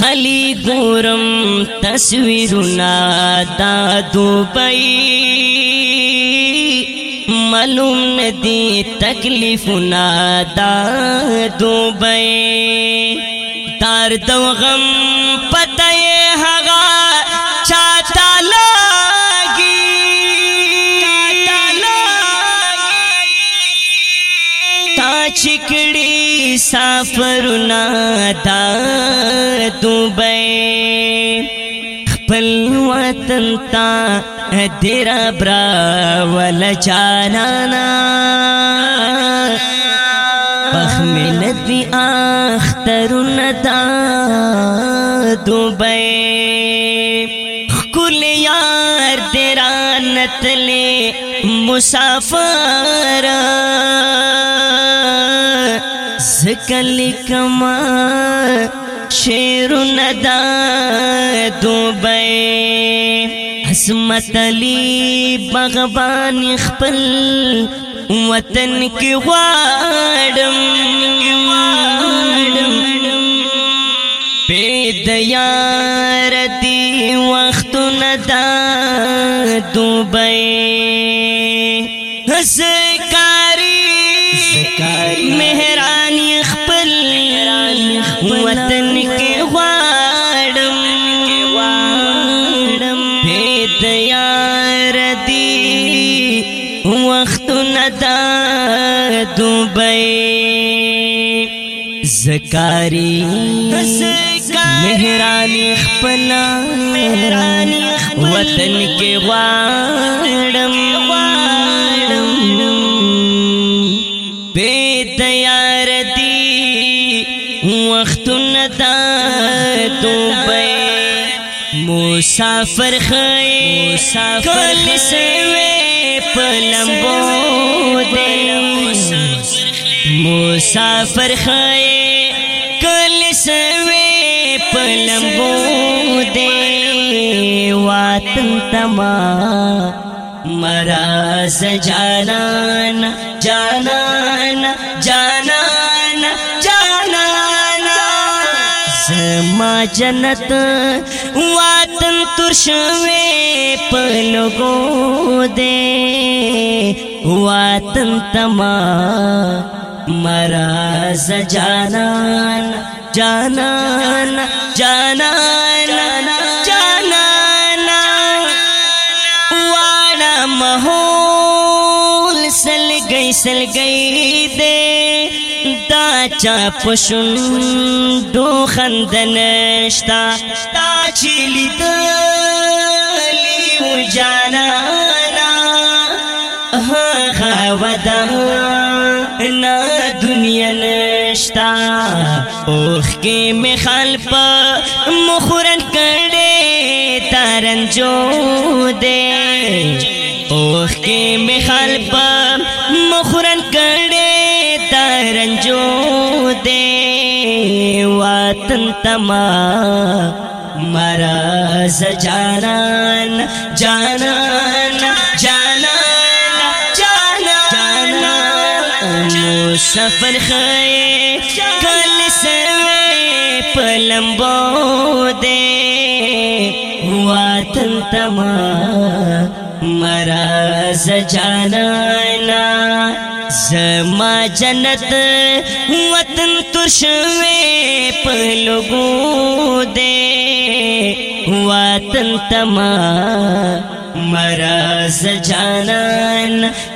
خالی دورم تصویر نہ دا دبئی ملوم ندی تکلیفوں نہ دا دبئی تار دم وطنتا ہے تیرا برا ولا چانانا پخ ملت دی آختر ندا دوبے کل یار تیرا نتلے مسافر زکل کمار شیرونه دا دوبه حسمت علی بغبان خپل وطن کې واړم پیدیا کې غواړم غواړم په تیار دي وخت نه دا دوبې زکاری مهرانی خپل مهرانی وطن کې غواړم غواړم په تیار مسافر خی کل پل سوے پلمبو دے مسافر موسا فر خے کل سوے پلم بو دے آما مارا سان جان جان جانا جنت ترشوے وے دے واتن واد مارا جانان جانان جانان جانان وانا محول سل گئی سل گئی چپ نشتہ جا دنیا ناشتہ اوکے مخل مخورن کرے تارن جو دے اوخ کی میں خلپ وطن تما مرز جانان جانان جانان جانان مسافر خی کل سوی پلمبو دے وطن تما مرز جانانا زما جنت وطن ترشوې په لګو دې وطن تما مرز جانان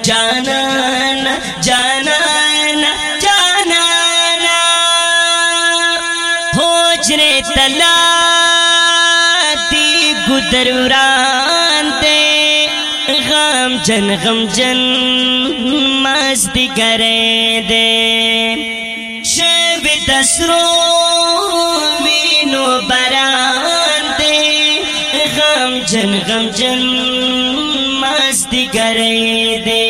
جانان جانان جانان هوجره تلا دی ګذر وران غم جن غم جن مستی کرے دے شیب دسرو وینو بران دے غم جن غم جن مستی کرے دے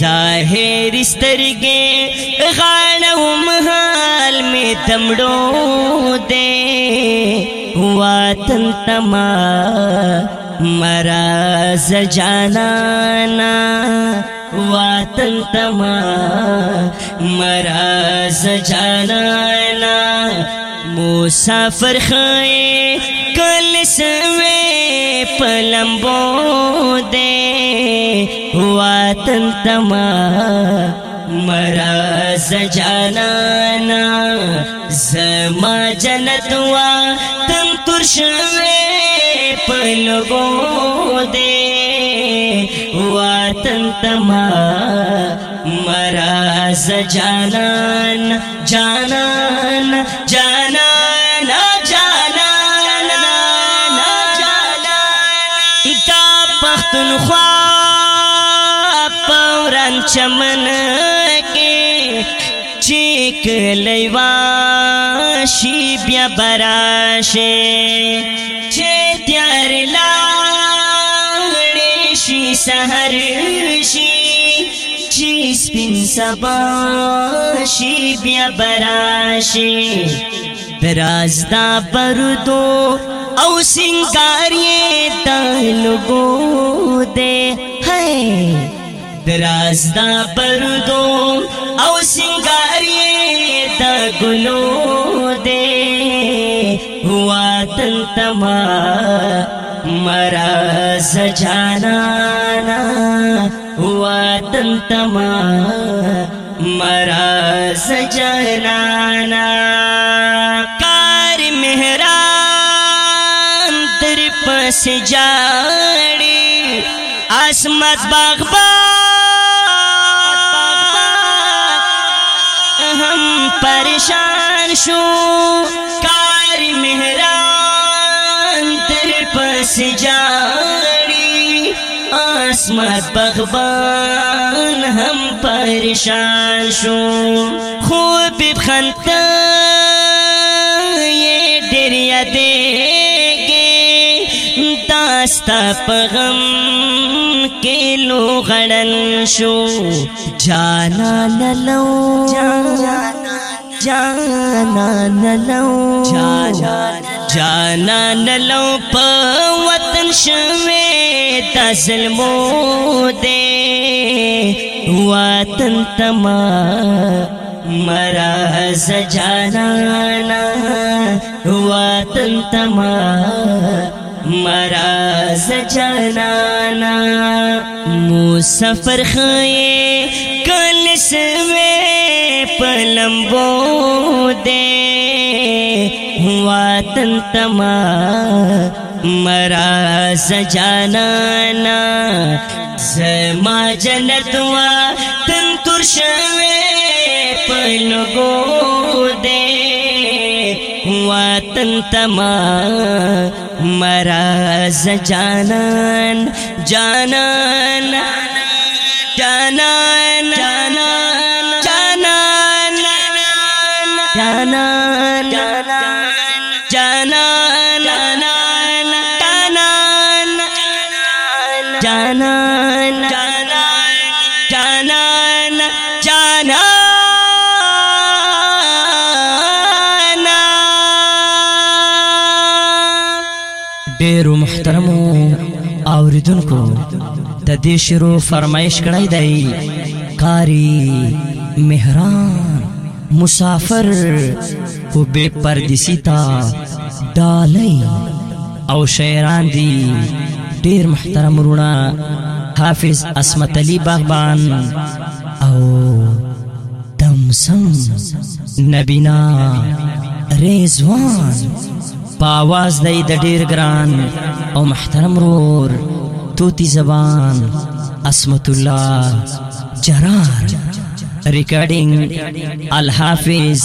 ظاہر استرگے غانو محال میں دمڑو دے واتن تما مرا ز جانانا وطن تما مراز جانانا مسافر خائے کل سوے پلمبو دے وطن تما مراز جانانا زما جنت وا تم تر شوه پلوګو دې دلتما مراز جانان جانان جانان جانان جانان دا پختنخوا پوران چمن کې چیک لیوا شی بیا براشه چې تیار لا شي سحر سبا شي بیا براشي درازدا بردو او سنگاري دلګو دے هي درازدا بردو او سنگاري د ګلو دے هوا تن تما مرا سجانا مر سج نا کاری مہرا انتر پس جا رے عصمت باغ باغ ہم پریشان شو کار مہران مہرا پس جاڑی عصمت بغبان هم پریشان شو خوب بخندتا یہ ډیر یادېږي داستا پغم کې لو غړن شو جانا نلو جانا نلو جانا نلو په وطن شوه د ظلمو دے وطن تما مرا سجانا وطن تما مرا سجانا مسافر خے کل سوے پلمبو دے وطن تما مارا ز زما جنت وا تن کش پل گو دے ہوا تنتماں مارا ز جان جانا جانا اوریدونکو د دې شرو فرمایش کړای دی قاری مهران مسافر او بے پردیسی تا ډالۍ او شاعران دي ډیر محترم ورونه حافظ اسمت علی باغبان او دمسم نبینا رضوان پاواز دی د ډیر ګران او محترم رور توتی زبان اسمت اللہ جرار ریکارڈنگ الحافظ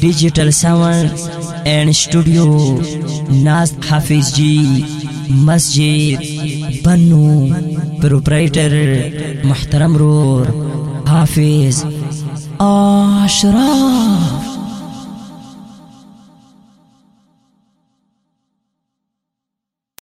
ڈیجیٹل ساؤنڈ اینڈ اسٹوڈیو ناز حافظ جی مسجد بنو پروپرائٹر محترم رور حافظ